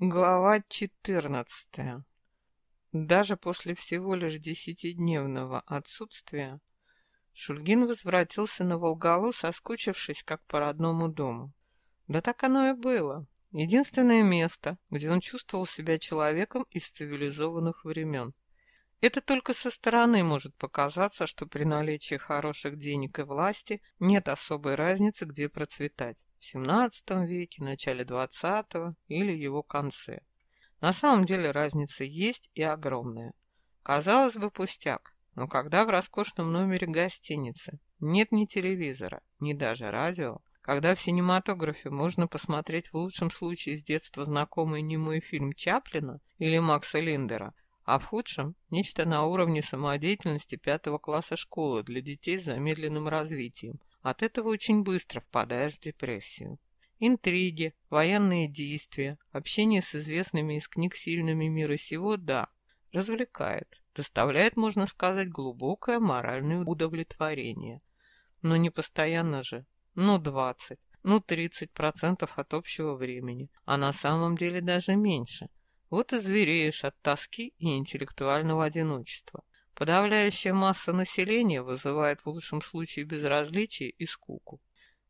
Глава 14. Даже после всего лишь десятидневного отсутствия Шульгин возвратился на Волгалу, соскучившись как по родному дому. Да так оно и было. Единственное место, где он чувствовал себя человеком из цивилизованных времен. Это только со стороны может показаться, что при наличии хороших денег и власти нет особой разницы, где процветать – в XVII веке, начале XX или его конце. На самом деле разница есть и огромная. Казалось бы, пустяк, но когда в роскошном номере гостиницы нет ни телевизора, ни даже радио, когда в синематографе можно посмотреть в лучшем случае с детства знакомый немой фильм Чаплина или Макса Линдера – а в худшем – нечто на уровне самодеятельности пятого класса школы для детей с замедленным развитием. От этого очень быстро впадаешь в депрессию. Интриги, военные действия, общение с известными из книг сильными мира сего – да, развлекает, доставляет, можно сказать, глубокое моральное удовлетворение. Но не постоянно же, ну 20, ну 30% от общего времени, а на самом деле даже меньше – вот и звереешь от тоски и интеллектуального одиночества. Подавляющая масса населения вызывает в лучшем случае безразличие и скуку.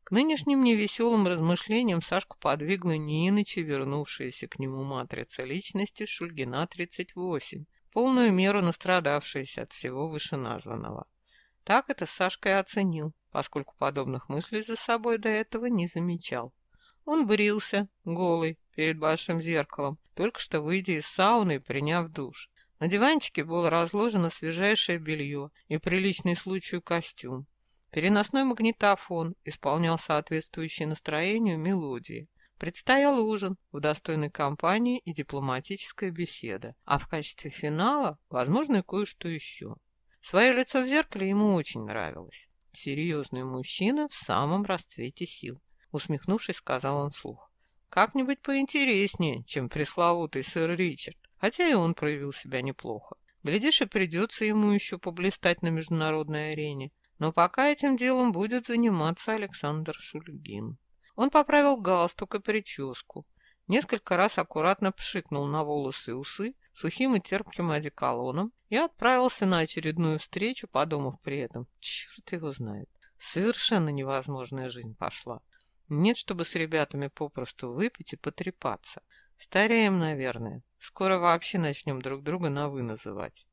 К нынешним невеселым размышлениям Сашку подвигла не иначе вернувшаяся к нему матрица личности Шульгина-38, полную меру настрадавшаяся от всего вышеназванного. Так это Сашка и оценил, поскольку подобных мыслей за собой до этого не замечал. Он брился, голый, перед большим зеркалом, только что выйдя из сауны и приняв душ. На диванчике было разложено свежайшее белье и приличный случаю костюм. Переносной магнитофон исполнял соответствующие настроению мелодии. Предстоял ужин в достойной компании и дипломатическая беседа, а в качестве финала, возможно, кое-что еще. Свое лицо в зеркале ему очень нравилось. Серьезный мужчина в самом расцвете сил. Усмехнувшись, сказал он вслух. Как-нибудь поинтереснее, чем пресловутый сэр Ричард, хотя и он проявил себя неплохо. Глядишь, и придется ему еще поблистать на международной арене. Но пока этим делом будет заниматься Александр Шульгин. Он поправил галстук и прическу, несколько раз аккуратно пшикнул на волосы и усы сухим и терпким одеколоном и отправился на очередную встречу, подумав при этом, черт его знает, совершенно невозможная жизнь пошла. Нет, чтобы с ребятами попросту выпить и потрепаться. Стареем, наверное. Скоро вообще начнем друг друга на «вы» называть.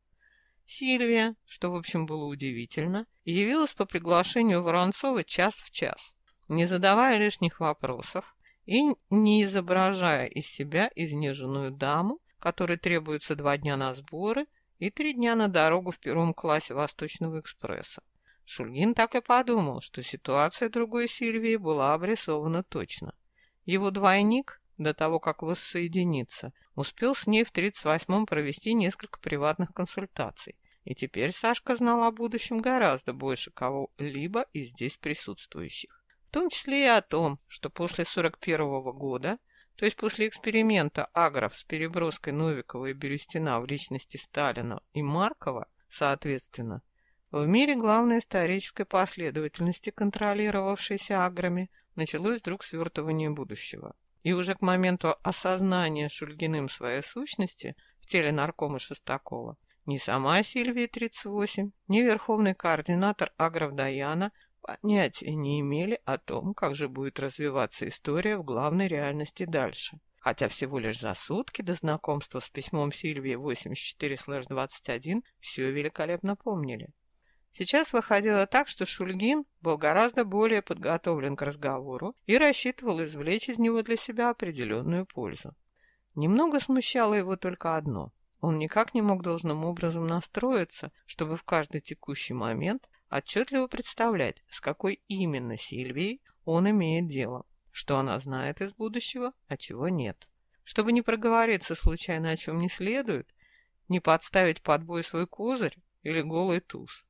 Сильвия, что, в общем, было удивительно, явилась по приглашению Воронцова час в час, не задавая лишних вопросов и не изображая из себя изнеженную даму, которой требуется два дня на сборы и три дня на дорогу в первом классе Восточного экспресса. Шульгин так и подумал, что ситуация другой Сильвии была обрисована точно. Его двойник, до того, как воссоединиться, успел с ней в 38-м провести несколько приватных консультаций, и теперь Сашка знал о будущем гораздо больше кого-либо из здесь присутствующих. В том числе и о том, что после 41-го года, то есть после эксперимента Агров с переброской Новикова и Берестина в личности Сталина и Маркова, соответственно, в мире главной исторической последовательности, контролировавшейся аграми, началось вдруг свертывание будущего. И уже к моменту осознания Шульгиным своей сущности в теле наркома Шестакова ни сама Сильвия-38, ни верховный координатор агров Даяна понятия не имели о том, как же будет развиваться история в главной реальности дальше. Хотя всего лишь за сутки до знакомства с письмом Сильвии 84-21 все великолепно помнили. Сейчас выходило так, что Шульгин был гораздо более подготовлен к разговору и рассчитывал извлечь из него для себя определенную пользу. Немного смущало его только одно. Он никак не мог должным образом настроиться, чтобы в каждый текущий момент отчетливо представлять, с какой именно Сильвией он имеет дело, что она знает из будущего, а чего нет. Чтобы не проговориться случайно о чем не следует, не подставить под бой свой козырь или голый туз.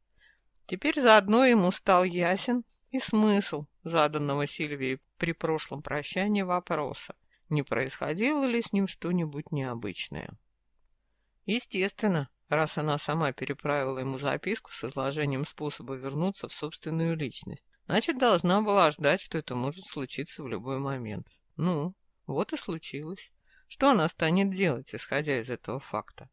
Теперь заодно ему стал ясен и смысл заданного Сильвии при прошлом прощании вопроса, не происходило ли с ним что-нибудь необычное. Естественно, раз она сама переправила ему записку с изложением способа вернуться в собственную личность, значит, должна была ждать, что это может случиться в любой момент. Ну, вот и случилось. Что она станет делать, исходя из этого факта?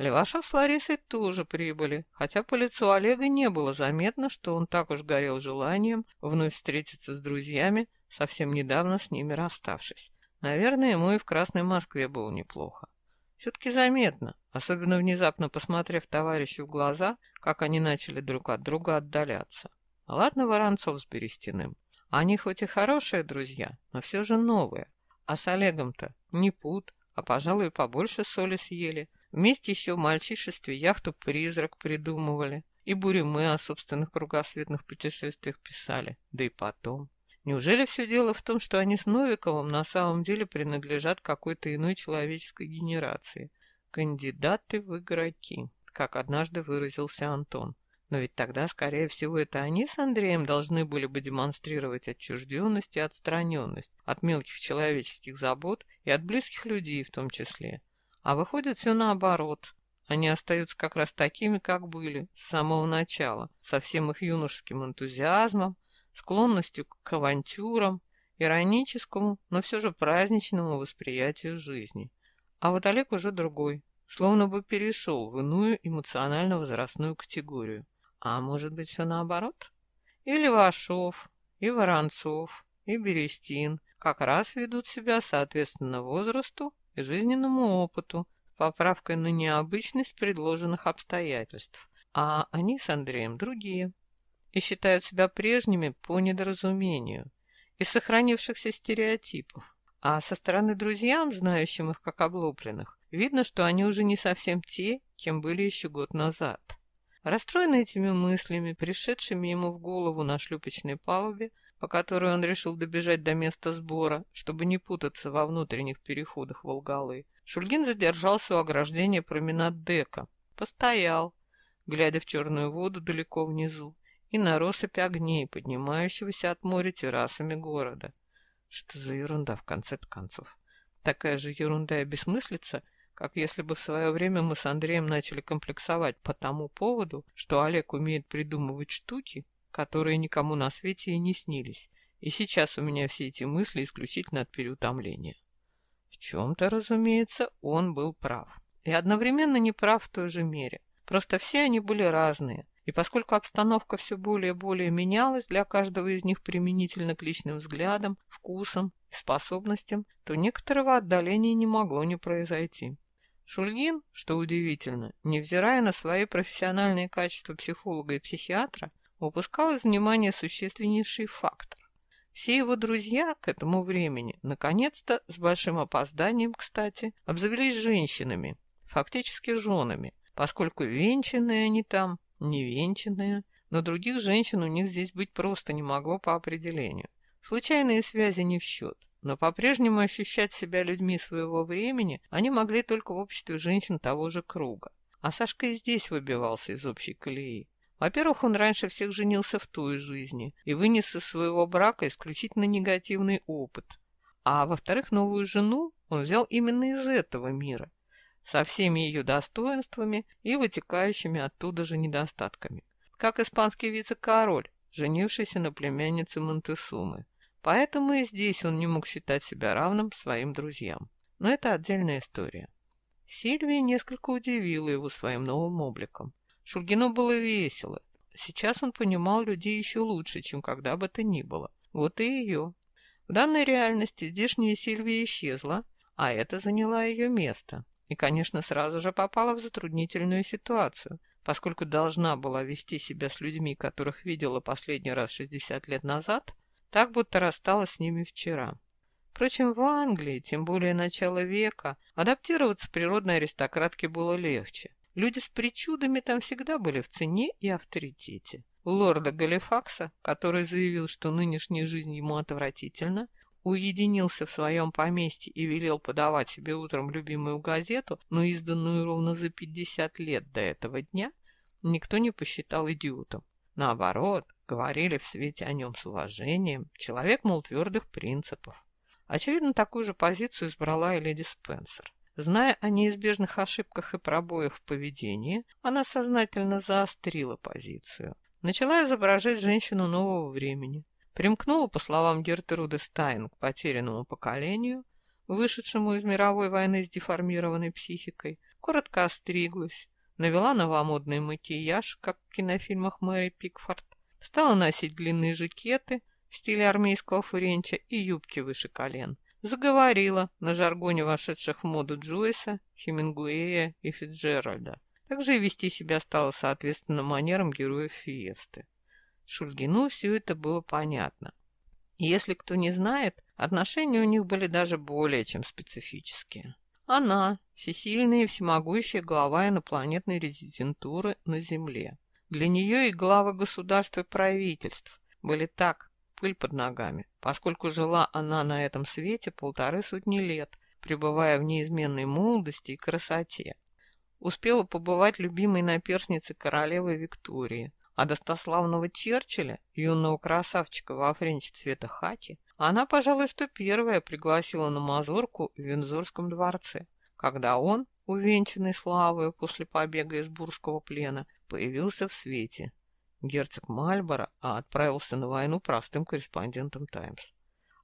Левашов с Ларисой тоже прибыли, хотя по лицу Олега не было заметно, что он так уж горел желанием вновь встретиться с друзьями, совсем недавно с ними расставшись. Наверное, ему и в Красной Москве было неплохо. Все-таки заметно, особенно внезапно посмотрев товарищу в глаза, как они начали друг от друга отдаляться. Ладно Воронцов с Берестяным. Они хоть и хорошие друзья, но все же новые. А с Олегом-то не пут, а, пожалуй, побольше соли съели. Вместе еще в мальчишестве яхту «Призрак» придумывали. И буремы о собственных кругосветных путешествиях писали. Да и потом. Неужели все дело в том, что они с Новиковым на самом деле принадлежат какой-то иной человеческой генерации? Кандидаты в игроки, как однажды выразился Антон. Но ведь тогда, скорее всего, это они с Андреем должны были бы демонстрировать отчужденность и отстраненность от мелких человеческих забот и от близких людей в том числе. А выходит все наоборот. Они остаются как раз такими, как были, с самого начала, со всем их юношеским энтузиазмом, склонностью к авантюрам, ироническому, но все же праздничному восприятию жизни. А вот Олег уже другой, словно бы перешел в иную эмоционально-возрастную категорию. А может быть, все наоборот? И Левашов, и Воронцов, и Берестин как раз ведут себя соответственно возрасту и жизненному опыту, поправкой на необычность предложенных обстоятельств, а они с Андреем другие и считают себя прежними по недоразумению из сохранившихся стереотипов. А со стороны друзьям, знающим их как облупленных, видно, что они уже не совсем те, кем были еще год назад. Расстроенный этими мыслями, пришедшими ему в голову на шлюпочной палубе, по которой он решил добежать до места сбора, чтобы не путаться во внутренних переходах Волгалы, Шульгин задержался у ограждения променад дека, постоял, глядя в черную воду далеко внизу, и на россыпь огней, поднимающегося от моря террасами города. Что за ерунда, в конце-то концов? Такая же ерунда и бессмыслица, как если бы в свое время мы с Андреем начали комплексовать по тому поводу, что Олег умеет придумывать штуки, которые никому на свете и не снились, и сейчас у меня все эти мысли исключительно от переутомления. В чем-то, разумеется, он был прав. И одновременно не прав в той же мере. Просто все они были разные, и поскольку обстановка все более и более менялась для каждого из них применительно к личным взглядам, вкусам и способностям, то некоторого отдаления не могло не произойти. Шульгин, что удивительно, невзирая на свои профессиональные качества психолога и психиатра, упускал из внимания существеннейший фактор. Все его друзья к этому времени, наконец-то, с большим опозданием, кстати, обзавелись женщинами, фактически женами, поскольку венчанные они там невенчанные, но других женщин у них здесь быть просто не могло по определению. Случайные связи не в счет, но по-прежнему ощущать себя людьми своего времени они могли только в обществе женщин того же круга. А Сашка и здесь выбивался из общей колеи. Во-первых, он раньше всех женился в той жизни и вынес из своего брака исключительно негативный опыт. А во-вторых, новую жену он взял именно из этого мира, со всеми ее достоинствами и вытекающими оттуда же недостатками. Как испанский вице-король, женившийся на племяннице Монтесумы. Поэтому и здесь он не мог считать себя равным своим друзьям. Но это отдельная история. Сильвия несколько удивила его своим новым обликом. Шульгину было весело. Сейчас он понимал людей еще лучше, чем когда бы то ни было. Вот и ее. В данной реальности здешняя Сильвия исчезла, а это заняла ее место и, конечно, сразу же попала в затруднительную ситуацию, поскольку должна была вести себя с людьми, которых видела последний раз 60 лет назад, так будто рассталась с ними вчера. Впрочем, в Англии, тем более начала века, адаптироваться природной аристократке было легче. Люди с причудами там всегда были в цене и авторитете. Лорда Галифакса, который заявил, что нынешняя жизнь ему отвратительна, уединился в своем поместье и велел подавать себе утром любимую газету, но изданную ровно за пятьдесят лет до этого дня, никто не посчитал идиотом. Наоборот, говорили в свете о нем с уважением, человек, мол, твердых принципов. Очевидно, такую же позицию избрала и леди Спенсер. Зная о неизбежных ошибках и пробоях в поведении, она сознательно заострила позицию. Начала изображать женщину нового времени, примкнула, по словам Гертруды Стайн, к потерянному поколению, вышедшему из мировой войны с деформированной психикой, коротко остриглась, навела новомодный макияж, как в кинофильмах Мэри Пикфорд, стала носить длинные жакеты в стиле армейского фуренча и юбки выше колен, заговорила на жаргоне вошедших в моду Джойса, Хемингуэя и Фитджеральда. Также и вести себя стало соответственно манерам героев Фиесты. Шульгину все это было понятно. Если кто не знает, отношения у них были даже более чем специфические. Она – всесильная и всемогущая глава инопланетной резидентуры на Земле. Для нее и главы государств и правительств были так, пыль под ногами, поскольку жила она на этом свете полторы сотни лет, пребывая в неизменной молодости и красоте. Успела побывать любимой наперсницей королевы Виктории, а достославного Черчилля, юного красавчика во френч цвета хаки, она, пожалуй, что первая пригласила на мазурку в Вензорском дворце, когда он, увенчанный славой после побега из бурского плена, появился в свете. Герцог Мальборо а отправился на войну простым корреспондентом «Таймс».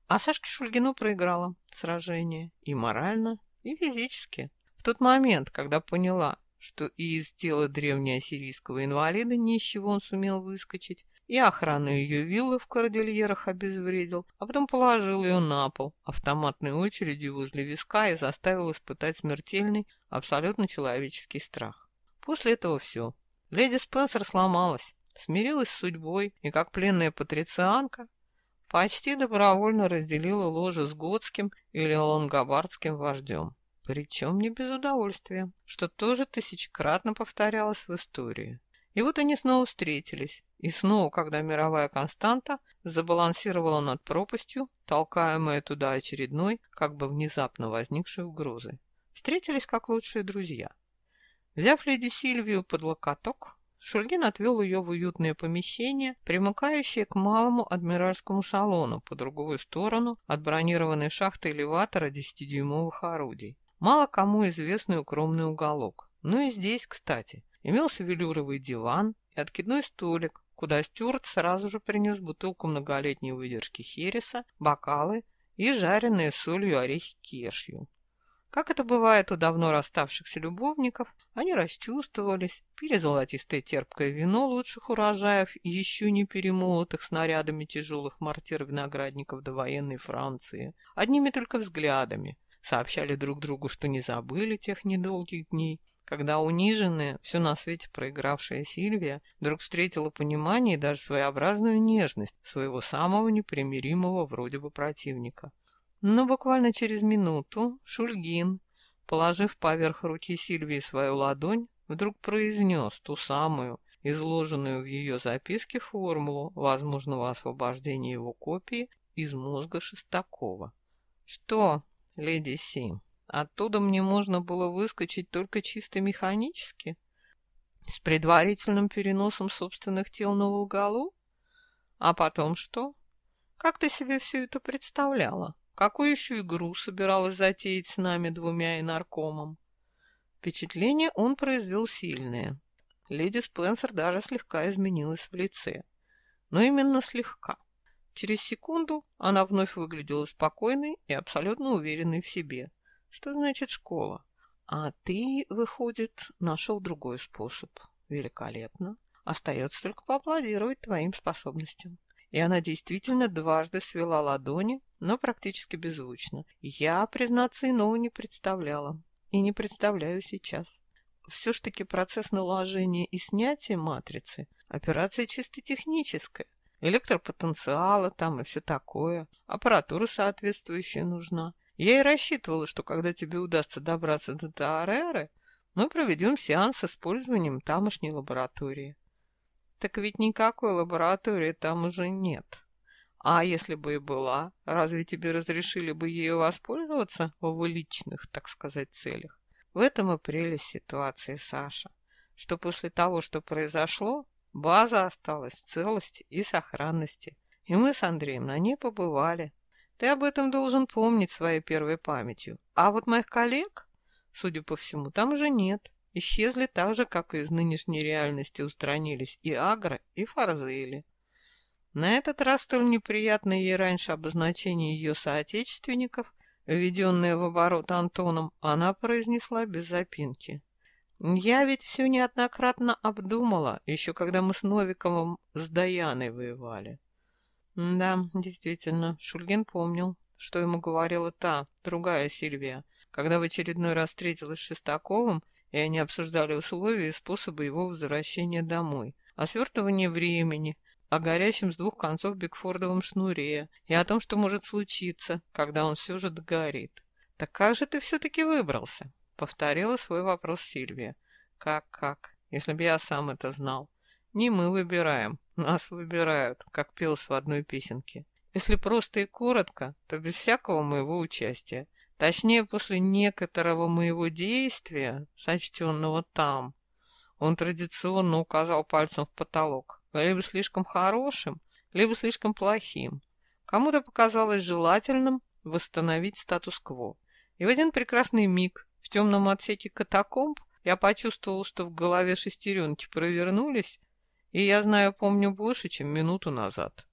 А Сашке Шульгину проиграла сражение и морально, и физически. В тот момент, когда поняла, что и из тела древнеассирийского инвалида ни из чего он сумел выскочить, и охрану ее виллы в кордильерах обезвредил, а потом положил ее на пол автоматной очередью возле виска и заставил испытать смертельный, абсолютно человеческий страх. После этого все. Леди Спенсер сломалась, смирилась с судьбой и, как пленная патрицианка, почти добровольно разделила ложе с готским или лонгобардским вождем. Причем не без удовольствия, что тоже тысячекратно повторялось в истории. И вот они снова встретились, и снова, когда мировая константа забалансировала над пропастью, толкаемая туда очередной, как бы внезапно возникшей угрозой. Встретились как лучшие друзья. Взяв леди Сильвию под локоток, Шульгин отвел ее в уютное помещение, примыкающее к малому адмиральскому салону по другую сторону от бронированной шахты элеватора 10-дюймовых орудий. Мало кому известный укромный уголок. Но и здесь, кстати, имелся велюровый диван и откидной столик, куда Стюарт сразу же принес бутылку многолетней выдержки хереса, бокалы и жареные солью орехи кешью. Как это бывает у давно расставшихся любовников, они расчувствовались, пили золотистое терпкое вино лучших урожаев еще не перемолотых снарядами тяжелых мортир виноградников до военной Франции, одними только взглядами, сообщали друг другу, что не забыли тех недолгих дней, когда униженная, все на свете проигравшая Сильвия вдруг встретила понимание и даже своеобразную нежность своего самого непримиримого вроде бы противника. Но буквально через минуту Шульгин, положив поверх руки Сильвии свою ладонь, вдруг произнес ту самую, изложенную в ее записке формулу возможного освобождения его копии из мозга Шестакова. «Что, леди Си, оттуда мне можно было выскочить только чисто механически, с предварительным переносом собственных тел на Волгалу? А потом что? Как ты себе все это представляла? Какую еще игру собиралась затеять с нами двумя и наркомом? Впечатление он произвел сильное. Леди Спенсер даже слегка изменилась в лице. Но именно слегка. Через секунду она вновь выглядела спокойной и абсолютно уверенной в себе. Что значит школа? А ты, выходит, нашел другой способ. Великолепно. Остается только поаплодировать твоим способностям. И она действительно дважды свела ладони, но практически беззвучно. Я, признаться, иного не представляла. И не представляю сейчас. Все ж таки процесс наложения и снятия матрицы – операция чисто техническая электропотенциала там и все такое, аппаратура соответствующая нужна. Я и рассчитывала, что когда тебе удастся добраться до Таареры, мы проведем сеанс с использованием тамошней лаборатории. Так ведь никакой лаборатории там уже нет. А если бы и была, разве тебе разрешили бы ею воспользоваться в личных, так сказать, целях? В этом и прелесть ситуации, Саша, что после того, что произошло, База осталась в целости и сохранности, и мы с Андреем на ней побывали. Ты об этом должен помнить своей первой памятью. А вот моих коллег, судя по всему, там уже нет. Исчезли так же, как и из нынешней реальности устранились и Агро, и Фарзели. На этот раз столь неприятное ей раньше обозначение ее соотечественников введенные в оборот Антоном, она произнесла без запинки. «Я ведь все неоднократно обдумала, еще когда мы с Новиковым с Даяной воевали». Да, действительно, Шульгин помнил, что ему говорила та, другая Сильвия, когда в очередной раз встретилась с Шестаковым, и они обсуждали условия и способы его возвращения домой, о свертывании времени, о горящем с двух концов Бигфордовом шнуре и о том, что может случиться, когда он все же догорит. «Так как же ты все-таки выбрался?» — повторила свой вопрос Сильвия. «Как-как? Если бы я сам это знал. Не мы выбираем, нас выбирают, как пелось в одной песенке. Если просто и коротко, то без всякого моего участия. Точнее, после некоторого моего действия, сочтенного там, он традиционно указал пальцем в потолок, либо слишком хорошим, либо слишком плохим. Кому-то показалось желательным восстановить статус-кво. И в один прекрасный миг в темном отсеке катакомб я почувствовал, что в голове шестеренки провернулись, и я знаю, помню больше, чем минуту назад.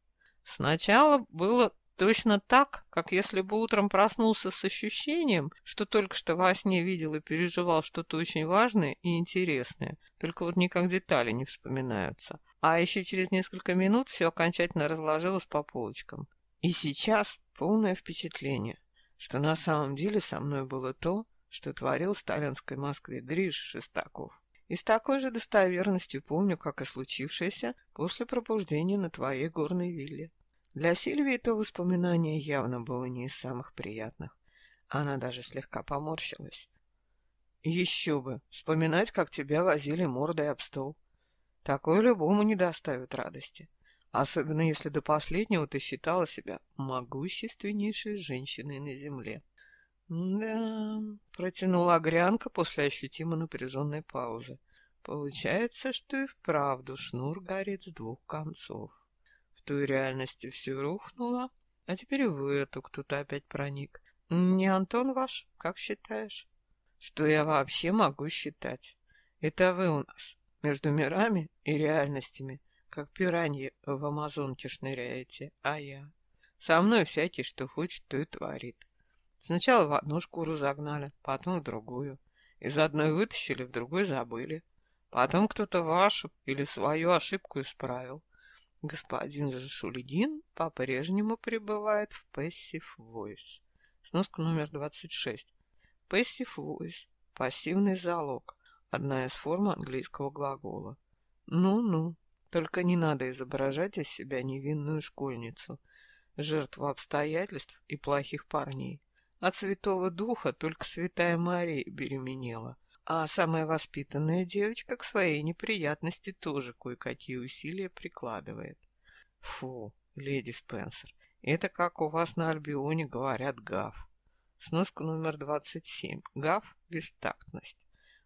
Сначала было Точно так, как если бы утром проснулся с ощущением, что только что во сне видел и переживал что-то очень важное и интересное, только вот никак детали не вспоминаются. А еще через несколько минут все окончательно разложилось по полочкам. И сейчас полное впечатление, что на самом деле со мной было то, что творил в сталинской Москве Гриш Шестаков. И с такой же достоверностью помню, как и случившееся после пробуждения на твоей горной вилле. Для Сильвии то воспоминание явно было не из самых приятных. Она даже слегка поморщилась. Еще бы, вспоминать, как тебя возили мордой об стол. Такое любому не доставит радости. Особенно если до последнего ты считала себя могущественнейшей женщиной на земле. «Да», — протянула Огрянка после ощутимо напряженной паузы. «Получается, что и вправду шнур горит с двух концов» той реальности все рухнуло, а теперь в эту кто-то опять проник. Не Антон ваш, как считаешь? Что я вообще могу считать? Это вы у нас, между мирами и реальностями, как пираньи в Амазонке шныряете, а я... Со мной всякий, что хочет, то и творит. Сначала в одну шкуру загнали, потом в другую. Из одной вытащили, в другой забыли. Потом кто-то вашу или свою ошибку исправил. Господин же Шульгин по-прежнему пребывает в Passive Voice. Сноска номер 26. Passive Voice – пассивный залог, одна из форм английского глагола. Ну-ну, только не надо изображать из себя невинную школьницу, жертву обстоятельств и плохих парней. От Святого Духа только Святая Мария беременела, а самая воспитанная девочка к своей неприятности тоже кое-какие усилия прикладывает. Фу, леди Спенсер, это как у вас на Альбионе говорят гав. Сноска номер 27. Гав – бестактность.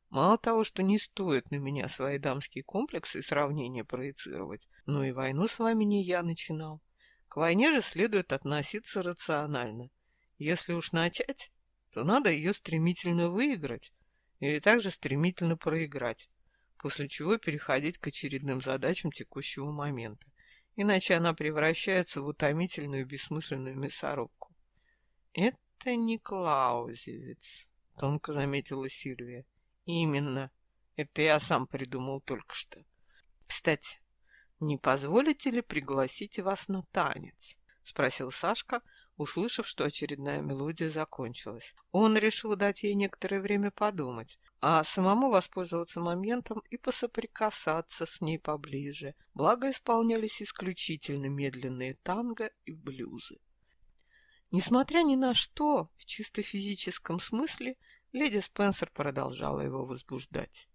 Мало того, что не стоит на меня свои дамские комплексы и сравнения проецировать, но и войну с вами не я начинал. К войне же следует относиться рационально. Если уж начать, то надо ее стремительно выиграть, или также стремительно проиграть, после чего переходить к очередным задачам текущего момента, иначе она превращается в утомительную бессмысленную мясорубку. «Это не Клаузевиц», — тонко заметила Сильвия. «Именно. Это я сам придумал только что. Кстати, не позволите ли пригласить вас на танец?» — спросил Сашка, — услышав, что очередная мелодия закончилась. Он решил дать ей некоторое время подумать, а самому воспользоваться моментом и посоприкасаться с ней поближе, благо исполнялись исключительно медленные танго и блюзы. Несмотря ни на что, в чисто физическом смысле, леди Спенсер продолжала его возбуждать.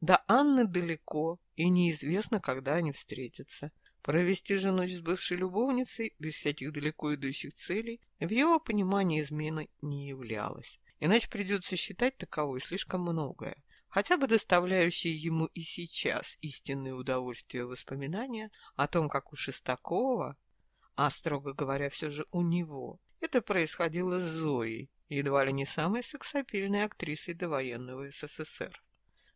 До Анны далеко, и неизвестно, когда они встретятся. Провести же ночь с бывшей любовницей без всяких далеко идущих целей в его понимании измены не являлось. Иначе придется считать таковой слишком многое, хотя бы доставляющие ему и сейчас истинные удовольствия воспоминания о том, как у Шестакова, а, строго говоря, все же у него, это происходило с Зоей, едва ли не самой сексапильной актрисой довоенного СССР.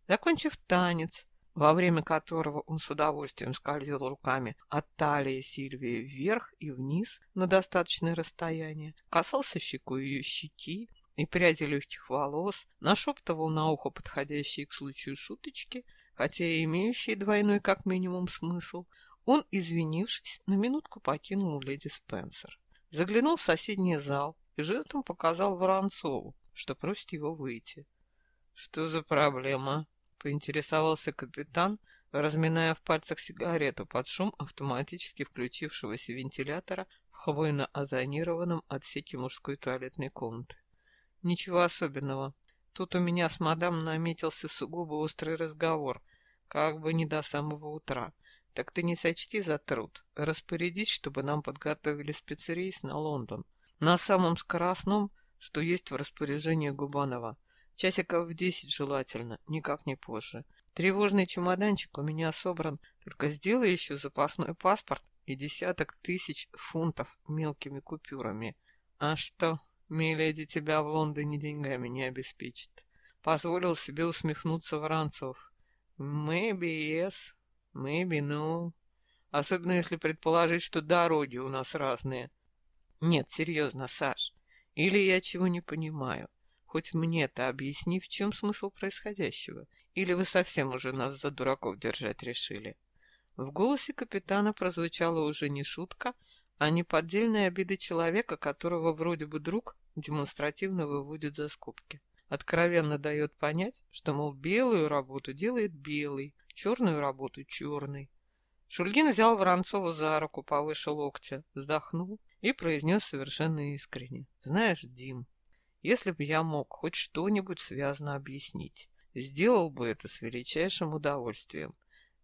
Закончив танец, во время которого он с удовольствием скользил руками от талии Сильвии вверх и вниз на достаточное расстояние, касался щекой ее щеки и пряди легких волос, нашептывал на ухо подходящие к случаю шуточки, хотя и имеющие двойной как минимум смысл, он, извинившись, на минутку покинул леди Спенсер. Заглянул в соседний зал и жестом показал Воронцову, что просит его выйти. — Что за проблема? Поинтересовался капитан, разминая в пальцах сигарету под шум автоматически включившегося вентилятора в хвойно-озонированном отсеке мужской туалетной комнаты. Ничего особенного. Тут у меня с мадам наметился сугубо острый разговор, как бы не до самого утра. Так ты не сочти за труд. Распорядись, чтобы нам подготовили спецрейс на Лондон. На самом скоростном, что есть в распоряжении Губанова. Часиков в десять желательно, никак не позже. Тревожный чемоданчик у меня собран, только сделай еще запасной паспорт и десяток тысяч фунтов мелкими купюрами. А что, миледи тебя в Лондоне деньгами не обеспечит? Позволил себе усмехнуться Воронцов. Maybe yes, maybe no. Особенно если предположить, что дороги у нас разные. Нет, серьезно, Саш. Или я чего не понимаю. Хоть мне-то объясни, в чем смысл происходящего. Или вы совсем уже нас за дураков держать решили?» В голосе капитана прозвучала уже не шутка, а неподдельная обида человека, которого вроде бы друг демонстративно выводит за скобки. Откровенно дает понять, что, мол, белую работу делает белый, черную работу черный. Шульгин взял Воронцова за руку повыше локтя, вздохнул и произнес совершенно искренне. «Знаешь, Дим, если бы я мог хоть что-нибудь связно объяснить, сделал бы это с величайшим удовольствием.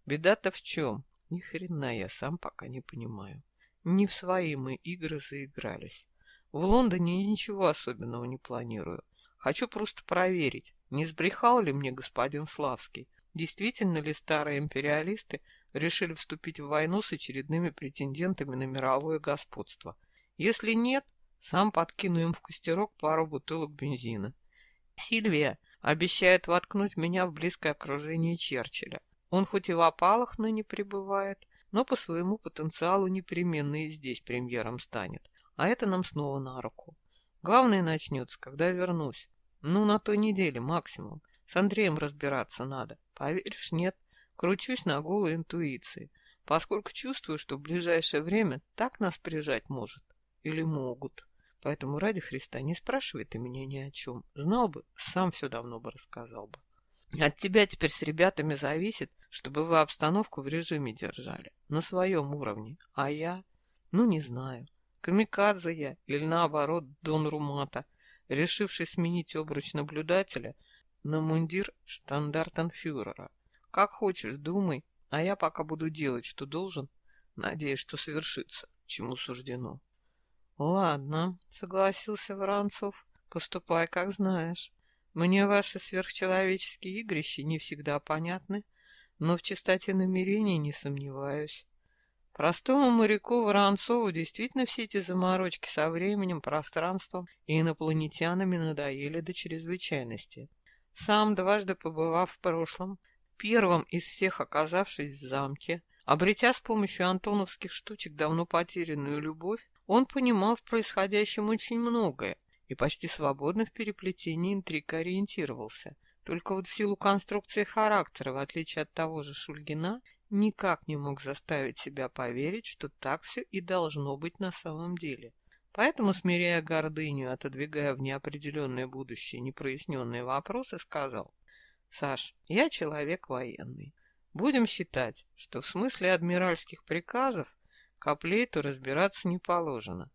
Беда-то в чем? Ни хрена я сам пока не понимаю. Не в свои мы игры заигрались. В Лондоне ничего особенного не планирую. Хочу просто проверить, не сбрехал ли мне господин Славский, действительно ли старые империалисты решили вступить в войну с очередными претендентами на мировое господство. Если нет, сам подкину им в костерок пару бутылок бензина. Сильвия обещает воткнуть меня в близкое окружение Черчилля. Он хоть и в опалах ныне пребывает, но по своему потенциалу непременно и здесь премьером станет. А это нам снова на руку. Главное начнется, когда вернусь. Ну, на той неделе максимум. С Андреем разбираться надо. Поверишь, нет. Кручусь на голой интуиции, поскольку чувствую, что в ближайшее время так нас прижать может. Или могут. Поэтому ради Христа не спрашивай ты меня ни о чем. Знал бы, сам все давно бы рассказал бы. От тебя теперь с ребятами зависит, чтобы вы обстановку в режиме держали, на своем уровне. А я? Ну, не знаю. Камикадзе я или наоборот Дон Румата, решивший сменить обруч наблюдателя на мундир штандартенфюрера. Как хочешь, думай, а я пока буду делать, что должен, надеясь, что совершится, чему суждено. «Ладно», — согласился Воронцов, — «поступай, как знаешь. Мне ваши сверхчеловеческие игрища не всегда понятны, но в чистоте намерений не сомневаюсь. Простому моряку Воронцову действительно все эти заморочки со временем, пространством и инопланетянами надоели до чрезвычайности. Сам, дважды побывав в прошлом, первым из всех оказавшись в замке, обретя с помощью антоновских штучек давно потерянную любовь, он понимал в происходящем очень многое и почти свободно в переплетении интриг ориентировался. Только вот в силу конструкции характера, в отличие от того же Шульгина, никак не мог заставить себя поверить, что так все и должно быть на самом деле. Поэтому, смиряя гордыню, отодвигая в неопределенное будущее непроясненные вопросы, сказал, «Саш, я человек военный. Будем считать, что в смысле адмиральских приказов Каплейту разбираться не положено,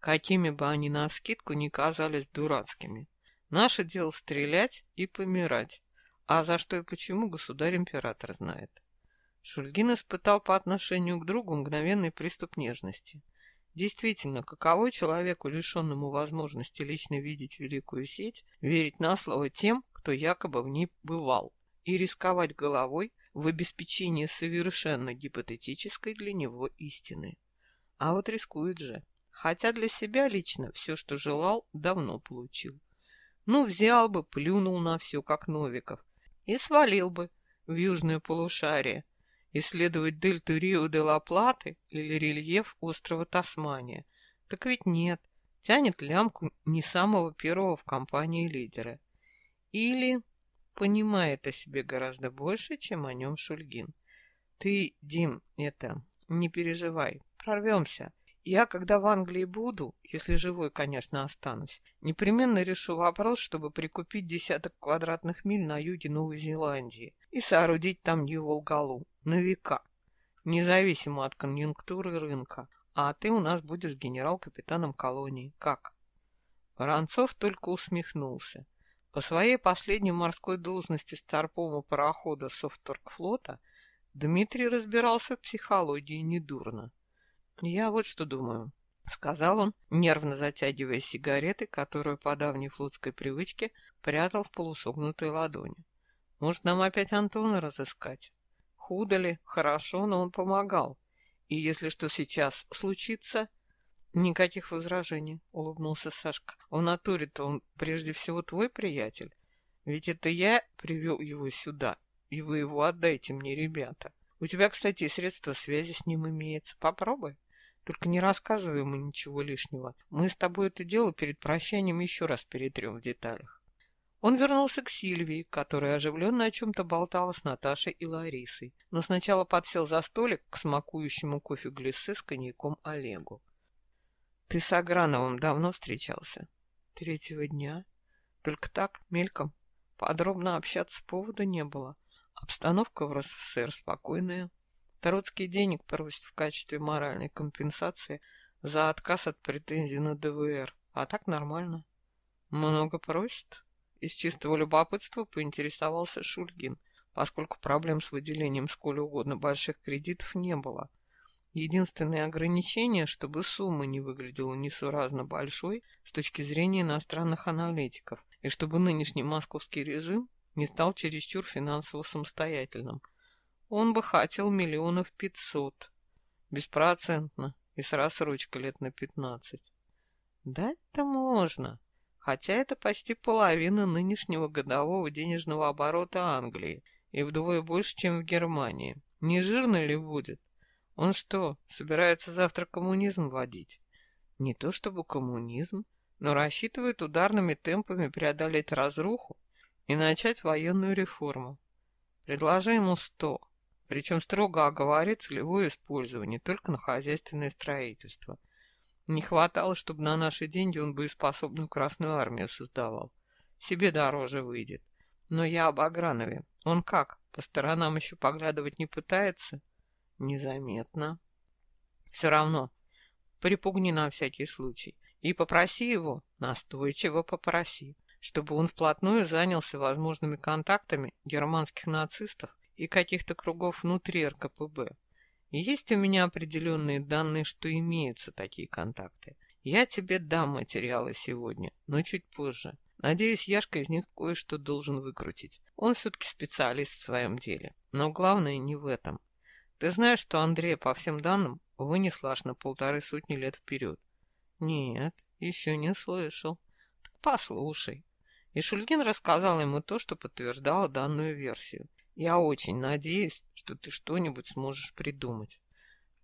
какими бы они на скидку ни казались дурацкими. Наше дело стрелять и помирать, а за что и почему государь-император знает. Шульгин испытал по отношению к другу мгновенный приступ нежности. Действительно, каково человеку, лишенному возможности лично видеть великую сеть, верить на слово тем, кто якобы в ней бывал, и рисковать головой, в обеспечении совершенно гипотетической для него истины. А вот рискует же. Хотя для себя лично все, что желал, давно получил. Ну, взял бы, плюнул на все, как Новиков, и свалил бы, в южное полушарие, исследовать дельту Рио-де-ла-Платы или рельеф острова Тасмания. Так ведь нет, тянет лямку не самого первого в компании лидера. Или понимает о себе гораздо больше, чем о нем Шульгин. Ты, Дим, это, не переживай, прорвемся. Я, когда в Англии буду, если живой, конечно, останусь, непременно решу вопрос, чтобы прикупить десяток квадратных миль на юге Новой Зеландии и соорудить там Нью-Волгалу на века, независимо от конъюнктуры рынка. А ты у нас будешь генерал-капитаном колонии. Как? Воронцов только усмехнулся. По своей последней морской должности старпома парохода Софторгфлота Дмитрий разбирался в психологии недурно. «Я вот что думаю», — сказал он, нервно затягивая сигареты, которую по давней флотской привычке прятал в полусогнутой ладони. «Может, нам опять Антона разыскать? Худо ли, хорошо, но он помогал. И если что сейчас случится...» «Никаких возражений», — улыбнулся Сашка. «В натуре-то он прежде всего твой приятель. Ведь это я привел его сюда, и вы его отдайте мне, ребята. У тебя, кстати, средства связи с ним имеется. Попробуй. Только не рассказывай ему ничего лишнего. Мы с тобой это дело перед прощанием еще раз перетрем в деталях». Он вернулся к Сильвии, которая оживленно о чем-то болтала с Наташей и Ларисой, но сначала подсел за столик к смакующему кофе глиссе с коньяком Олегу. Ты с Аграновым давно встречался? Третьего дня. Только так, мельком. Подробно общаться повода не было. Обстановка в РСФСР спокойная. Троцкий денег просит в качестве моральной компенсации за отказ от претензий на ДВР. А так нормально. Много просит? Из чистого любопытства поинтересовался Шульгин, поскольку проблем с выделением сколь угодно больших кредитов не было. Единственное ограничение, чтобы сумма не выглядела несуразно большой с точки зрения иностранных аналитиков, и чтобы нынешний московский режим не стал чересчур финансово самостоятельным. Он бы хотел миллионов пятьсот, беспроцентно и с рассрочкой лет на пятнадцать. Дать-то можно, хотя это почти половина нынешнего годового денежного оборота Англии и вдвое больше, чем в Германии. Не жирно ли будет? Он что, собирается завтра коммунизм вводить? Не то чтобы коммунизм, но рассчитывает ударными темпами преодолеть разруху и начать военную реформу. Предложи ему сто, причем строго оговорит целевое использование только на хозяйственное строительство. Не хватало, чтобы на наши деньги он боеспособную Красную Армию создавал. Себе дороже выйдет. Но я об Агранове. Он как, по сторонам еще поглядывать не пытается?» Незаметно. Все равно, припугни на всякий случай и попроси его, настойчиво попроси, чтобы он вплотную занялся возможными контактами германских нацистов и каких-то кругов внутри РКПБ. есть у меня определенные данные, что имеются такие контакты. Я тебе дам материалы сегодня, но чуть позже. Надеюсь, Яшка из них кое-что должен выкрутить. Он все-таки специалист в своем деле. Но главное не в этом. Ты знаешь, что Андрея, по всем данным, вынесла аж на полторы сотни лет вперед? Нет, еще не слышал. Так послушай. И Шульгин рассказал ему то, что подтверждало данную версию. Я очень надеюсь, что ты что-нибудь сможешь придумать.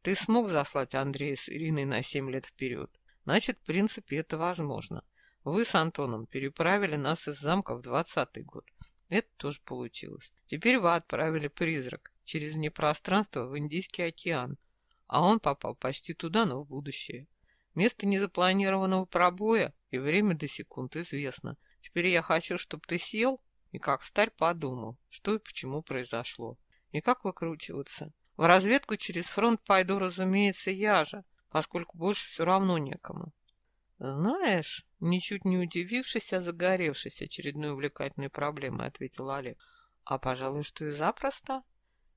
Ты смог заслать Андрея с Ириной на семь лет вперед. Значит, в принципе, это возможно. Вы с Антоном переправили нас из замка в двадцатый год. Это тоже получилось. Теперь вы отправили призрак через непространство в Индийский океан, а он попал почти туда, но в будущее. Место незапланированного пробоя и время до секунд известно. Теперь я хочу, чтобы ты сел и как старь подумал, что и почему произошло, и как выкручиваться. В разведку через фронт пойду, разумеется, я же, поскольку больше все равно некому. Знаешь, ничуть не удивившись, а загоревшись очередной увлекательной проблемой, ответил Олег. А, пожалуй, что и запросто.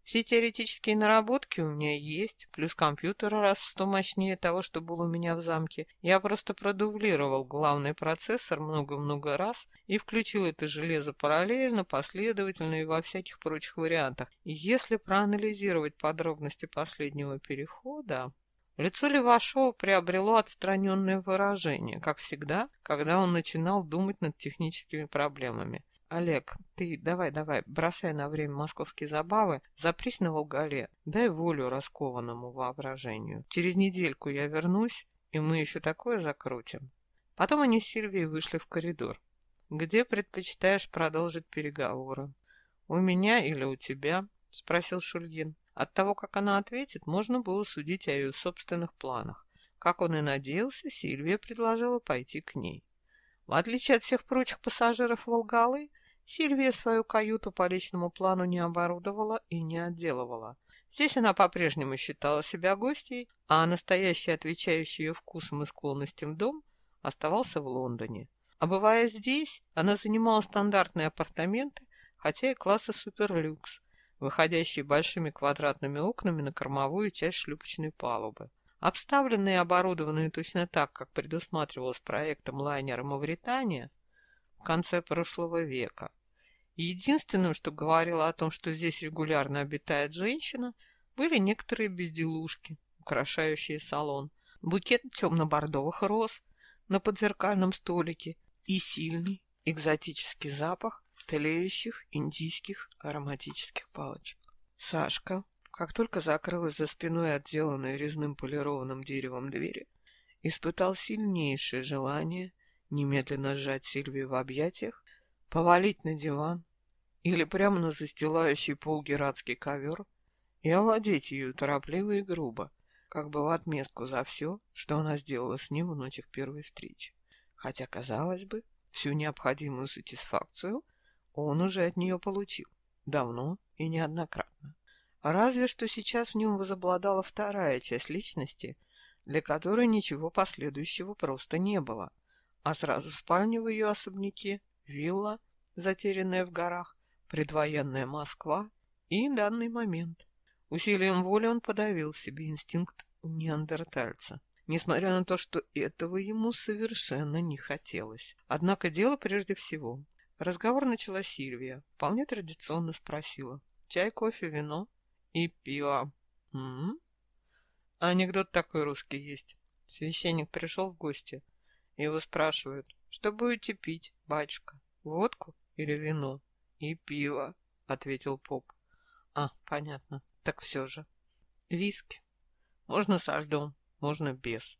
Все теоретические наработки у меня есть, плюс компьютер раз в сто мощнее того, что был у меня в замке. Я просто продублировал главный процессор много-много раз и включил это железо параллельно, последовательно и во всяких прочих вариантах. И если проанализировать подробности последнего перехода... Лицо Левашова приобрело отстраненное выражение, как всегда, когда он начинал думать над техническими проблемами. Олег, ты давай-давай, бросай на время московские забавы, запрись на Волгале, дай волю раскованному воображению. Через недельку я вернусь, и мы еще такое закрутим. Потом они с Сильвией вышли в коридор. Где предпочитаешь продолжить переговоры? У меня или у тебя? Спросил Шульгин. От того, как она ответит, можно было судить о ее собственных планах. Как он и надеялся, Сильвия предложила пойти к ней. В отличие от всех прочих пассажиров Волгалы, Сильвия свою каюту по личному плану не оборудовала и не отделывала. Здесь она по-прежнему считала себя гостьей, а настоящий, отвечающий ее вкусом и склонностям дом оставался в Лондоне. А бывая здесь, она занимала стандартные апартаменты, хотя и класса суперлюкс, выходящие большими квадратными окнами на кормовую часть шлюпочной палубы. Обставленные и оборудованные точно так, как предусматривалось проектом лайнера «Мавритания» в конце прошлого века. Единственным, что говорило о том, что здесь регулярно обитает женщина, были некоторые безделушки, украшающие салон, букет темно-бордовых роз на подзеркальном столике и сильный экзотический запах тлеющих индийских ароматических палочек. Сашка, как только закрылась за спиной отделанной резным полированным деревом двери, испытал сильнейшее желание немедленно сжать Сильвию в объятиях, повалить на диван или прямо на застилающий пол гератский ковер и овладеть ее торопливо и грубо, как бы в отместку за все, что она сделала с ним в ночь их первой встречи. Хотя, казалось бы, всю необходимую сатисфакцию он уже от нее получил, давно и неоднократно. Разве что сейчас в нем возобладала вторая часть личности, для которой ничего последующего просто не было, а сразу спальня в ее особняке, вилла, затерянная в горах, предвоенная Москва и данный момент. Усилием воли он подавил в себе инстинкт неандертальца, несмотря на то, что этого ему совершенно не хотелось. Однако дело прежде всего. Разговор начала Сильвия, вполне традиционно спросила. Чай, кофе, вино и пиво. М -м? Анекдот такой русский есть. Священник пришел в гости. Его спрашивают, что будете пить, батюшка, водку или вино? «И пиво», — ответил поп. «А, понятно. Так все же. Виски. Можно со льдом, можно без».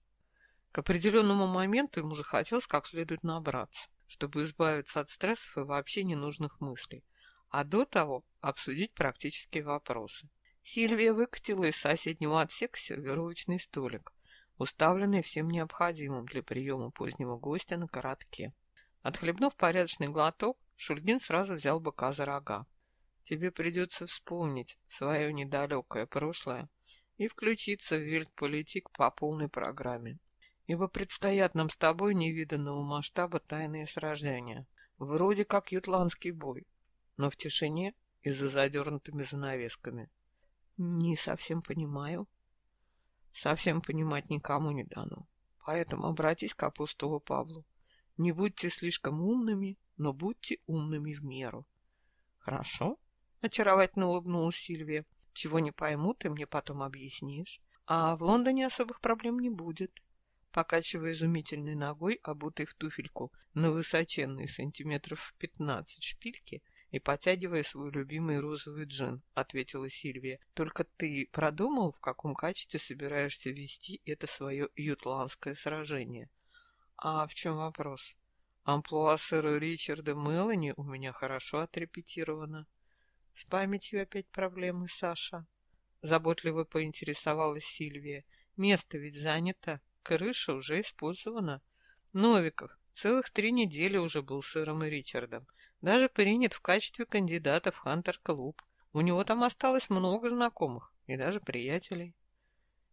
К определенному моменту ему захотелось как следует набраться, чтобы избавиться от стрессов и вообще ненужных мыслей, а до того обсудить практические вопросы. Сильвия выкатила из соседнего отсека сервировочный столик, уставленный всем необходимым для приема позднего гостя на коротке. Отхлебнув порядочный глоток, Шульгин сразу взял быка за рога. Тебе придется вспомнить свое недалекое прошлое и включиться в вельтполитик по полной программе, ибо предстоят нам с тобой невиданного масштаба тайные сражения, вроде как ютландский бой, но в тишине и за задернутыми занавесками. Не совсем понимаю. Совсем понимать никому не дано. Поэтому обратись к апостолу Павлу. Не будьте слишком умными, но будьте умными в меру. Хорошо, очаровательно улыбнулась Сильвия. Чего не пойму, ты мне потом объяснишь. А в Лондоне особых проблем не будет. Покачивая изумительной ногой, обутой в туфельку на высоченные сантиметров пятнадцать шпильки, и потягивая свой любимый розовый джин, ответила Сильвия. Только ты продумал, в каком качестве собираешься вести это свое ютландское сражение? А в чем вопрос? Амплуа сэра Ричарда Мелани у меня хорошо отрепетировано. С памятью опять проблемы, Саша. Заботливо поинтересовалась Сильвия. Место ведь занято, крыша уже использована. Новиков целых три недели уже был сэром и Ричардом. Даже принят в качестве кандидата в Хантер-клуб. У него там осталось много знакомых и даже приятелей.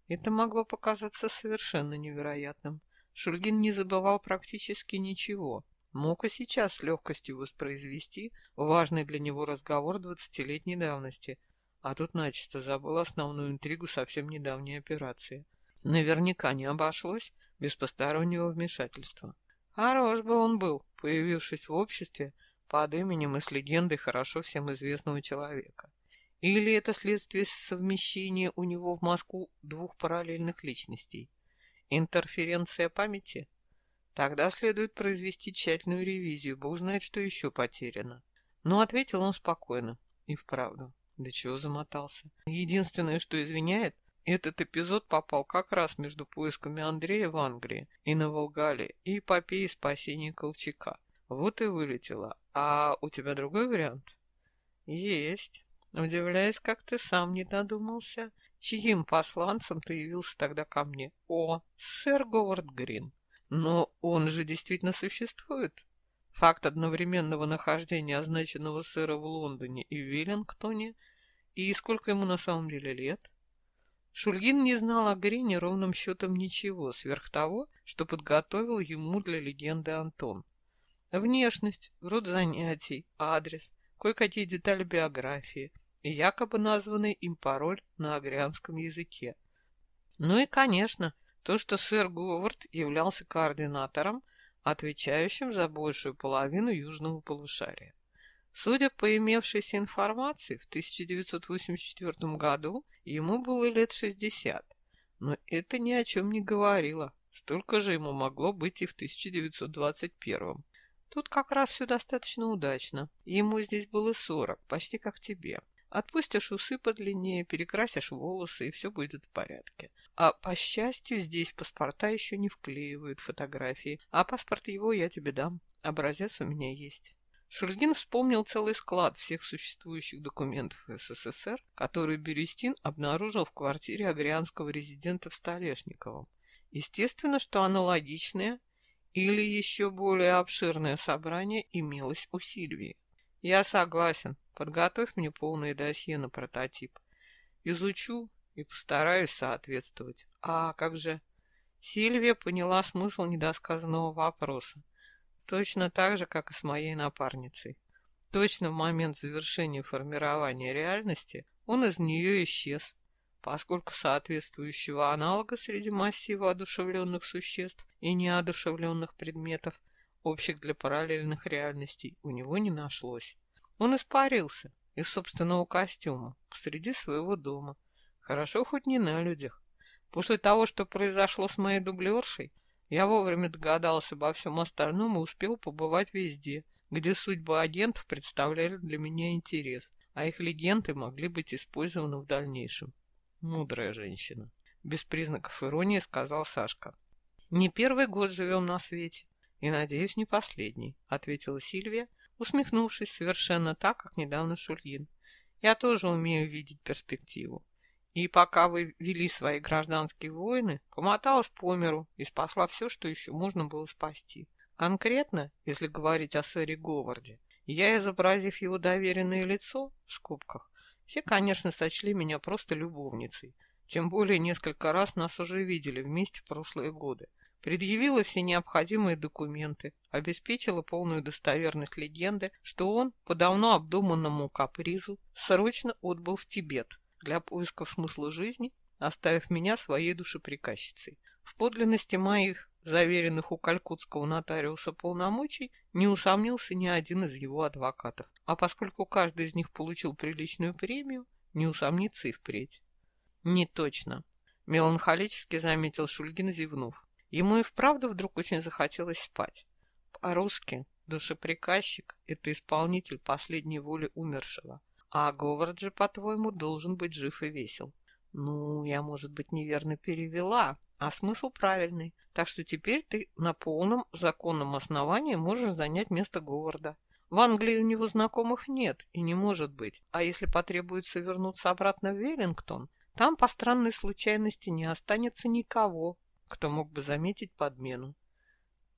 Это могло показаться совершенно невероятным. Шульгин не забывал практически ничего. Мог и сейчас с легкостью воспроизвести важный для него разговор двадцатилетней давности, а тут начисто забыл основную интригу совсем недавней операции. Наверняка не обошлось без постороннего вмешательства. Хорош бы он был, появившись в обществе под именем и с легендой хорошо всем известного человека. Или это следствие совмещения у него в Москву двух параллельных личностей? Интерференция памяти? Тогда следует произвести тщательную ревизию, бог знает, что еще потеряно. Но ответил он спокойно. И вправду. Да чего замотался. Единственное, что извиняет, этот эпизод попал как раз между поисками Андрея в Англии и на Волгале и эпопеей спасения Колчака. Вот и вылетело. А у тебя другой вариант? Есть. Удивляюсь, как ты сам не додумался. Чьим посланцем ты явился тогда ко мне? О, сэр Говард Грин. Но он же действительно существует. Факт одновременного нахождения означенного сэра в Лондоне и Веллингтоне. И сколько ему на самом деле лет? Шульгин не знал о Грине ровным счетом ничего, сверх того, что подготовил ему для легенды Антон. Внешность, род занятий, адрес, кое-какие детали биографии и якобы названный им пароль на агрянском языке. Ну и, конечно, то, что сэр Говард являлся координатором, отвечающим за большую половину южного полушария. Судя по имевшейся информации, в 1984 году ему было лет 60, но это ни о чем не говорило. Столько же ему могло быть и в 1921. Тут как раз все достаточно удачно. Ему здесь было 40, почти как тебе. Отпустишь усы подлиннее, перекрасишь волосы, и все будет в порядке. А, по счастью, здесь паспорта еще не вклеивают фотографии, а паспорт его я тебе дам. Образец у меня есть. Шульгин вспомнил целый склад всех существующих документов СССР, которые Берестин обнаружил в квартире агрианского резидента в Столешниковом. Естественно, что аналогичное или еще более обширное собрание имелось у Сильвии. Я согласен, Подготовь мне полное досье на прототип. Изучу и постараюсь соответствовать. А как же... Сильвия поняла смысл недосказанного вопроса. Точно так же, как и с моей напарницей. Точно в момент завершения формирования реальности он из нее исчез, поскольку соответствующего аналога среди массива одушевленных существ и неодушевленных предметов, общих для параллельных реальностей, у него не нашлось. Он испарился из собственного костюма посреди своего дома. Хорошо хоть не на людях. После того, что произошло с моей дублершей, я вовремя догадался обо всем остальном и успел побывать везде, где судьбы агентов представляли для меня интерес, а их легенды могли быть использованы в дальнейшем. Мудрая женщина. Без признаков иронии сказал Сашка. «Не первый год живем на свете, и, надеюсь, не последний», — ответила Сильвия, усмехнувшись совершенно так, как недавно Шульгин. «Я тоже умею видеть перспективу. И пока вы вели свои гражданские войны, помоталась по миру и спасла все, что еще можно было спасти. Конкретно, если говорить о сэре Говарде, я, изобразив его доверенное лицо, в скобках, все, конечно, сочли меня просто любовницей. Тем более несколько раз нас уже видели вместе прошлые годы предъявила все необходимые документы, обеспечила полную достоверность легенды, что он, по давно обдуманному капризу, срочно отбыл в Тибет для поисков смысла жизни, оставив меня своей душеприказчицей. В подлинности моих, заверенных у калькутского нотариуса полномочий, не усомнился ни один из его адвокатов, а поскольку каждый из них получил приличную премию, не усомнится и впредь. Не точно, меланхолически заметил Шульгин, зевнув. Ему и вправду вдруг очень захотелось спать. По-русски душеприказчик — это исполнитель последней воли умершего. А Говард же, по-твоему, должен быть жив и весел. Ну, я, может быть, неверно перевела, а смысл правильный. Так что теперь ты на полном законном основании можешь занять место Говарда. В Англии у него знакомых нет и не может быть. А если потребуется вернуться обратно в Веллингтон, там по странной случайности не останется никого, кто мог бы заметить подмену.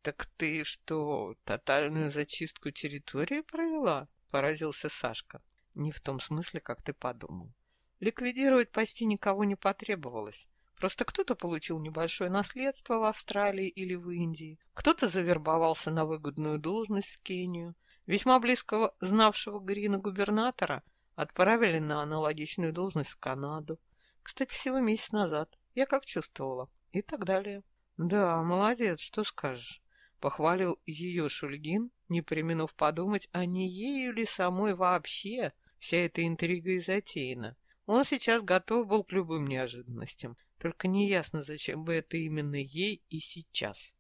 «Так ты что, тотальную зачистку территории провела?» — поразился Сашка. «Не в том смысле, как ты подумал. Ликвидировать почти никого не потребовалось. Просто кто-то получил небольшое наследство в Австралии или в Индии, кто-то завербовался на выгодную должность в Кению, весьма близкого знавшего Грина губернатора отправили на аналогичную должность в Канаду. Кстати, всего месяц назад. Я как чувствовала и так далее. Да, молодец, что скажешь. Похвалил ее Шульгин, не применув подумать, а не ею ли самой вообще вся эта интрига и затеяна. Он сейчас готов был к любым неожиданностям, только неясно, зачем бы это именно ей и сейчас.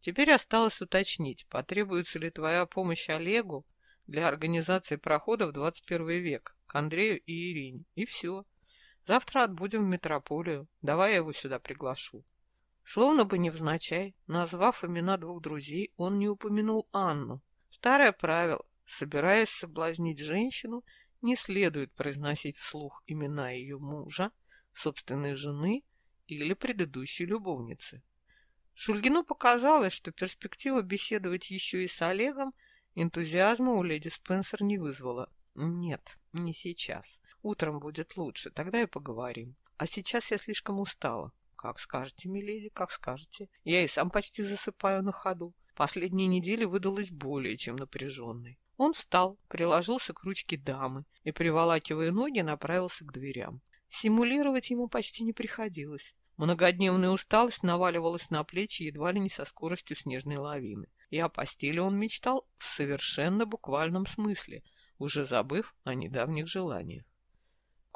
Теперь осталось уточнить, потребуется ли твоя помощь Олегу для организации прохода в 21 век к Андрею и Ирине. И все. Завтра отбудем в метрополию. Давай я его сюда приглашу. Словно бы невзначай, назвав имена двух друзей, он не упомянул Анну. Старое правило, собираясь соблазнить женщину, не следует произносить вслух имена ее мужа, собственной жены или предыдущей любовницы. Шульгину показалось, что перспектива беседовать еще и с Олегом энтузиазма у леди Спенсер не вызвала. Нет, не сейчас. Утром будет лучше, тогда и поговорим. А сейчас я слишком устала. Как скажете, миледи, как скажете. Я и сам почти засыпаю на ходу. Последние недели выдалась более чем напряженной. Он встал, приложился к ручке дамы и, приволакивая ноги, направился к дверям. Симулировать ему почти не приходилось. Многодневная усталость наваливалась на плечи едва ли не со скоростью снежной лавины. И о постели он мечтал в совершенно буквальном смысле, уже забыв о недавних желаниях.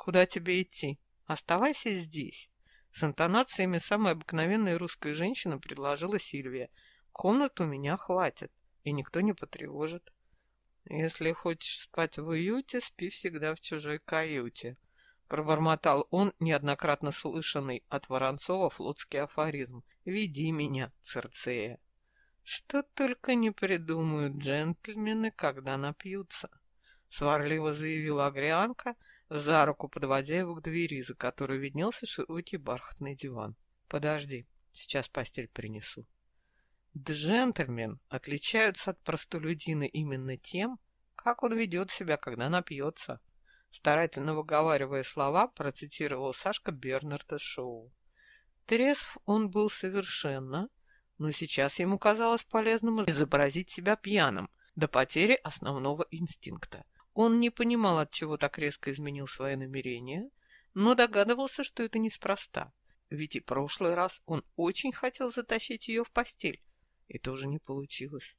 «Куда тебе идти? Оставайся здесь!» С интонациями самой обыкновенной русской женщины предложила Сильвия. «Комнат у меня хватит, и никто не потревожит. Если хочешь спать в уюте, спи всегда в чужой каюте», Пробормотал он неоднократно слышанный от Воронцова флотский афоризм. «Веди меня, Церцея». «Что только не придумают джентльмены, когда напьются», — сварливо заявила Агрианка, за руку подводя его к двери, за которой виднелся широкий бархатный диван. «Подожди, сейчас постель принесу». Джентльмен отличаются от простолюдина именно тем, как он ведет себя, когда напьется. Старательно выговаривая слова, процитировал Сашка Бернарда Шоу. Трезв он был совершенно, но сейчас ему казалось полезным изобразить себя пьяным до потери основного инстинкта. Он не понимал, от чего так резко изменил свои намерения, но догадывался, что это неспроста. Ведь и прошлый раз он очень хотел затащить ее в постель, и тоже не получилось.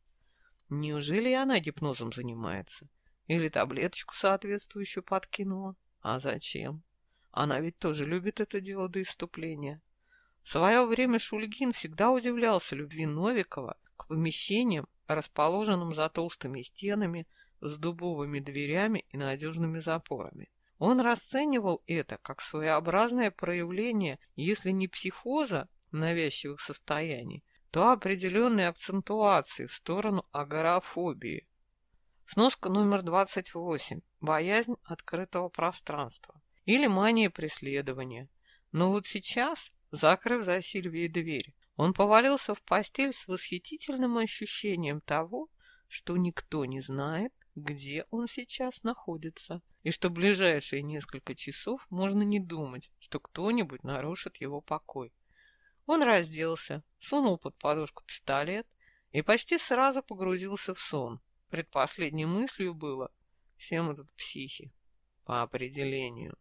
Неужели она гипнозом занимается? Или таблеточку соответствующую подкинула. А зачем? Она ведь тоже любит это дело до иступления. В свое время Шульгин всегда удивлялся любви Новикова к помещениям, расположенным за толстыми стенами, с дубовыми дверями и надежными запорами. Он расценивал это как своеобразное проявление, если не психоза навязчивых состояний, то определенной акцентуации в сторону агорафобии, Сноска номер 28. Боязнь открытого пространства. Или мания преследования. Но вот сейчас, закрыв за Сильвией дверь, он повалился в постель с восхитительным ощущением того, что никто не знает, где он сейчас находится, и что ближайшие несколько часов можно не думать, что кто-нибудь нарушит его покой. Он разделся, сунул под подушку пистолет и почти сразу погрузился в сон, Предпоследней мыслью было «Все мы тут психи, по определению».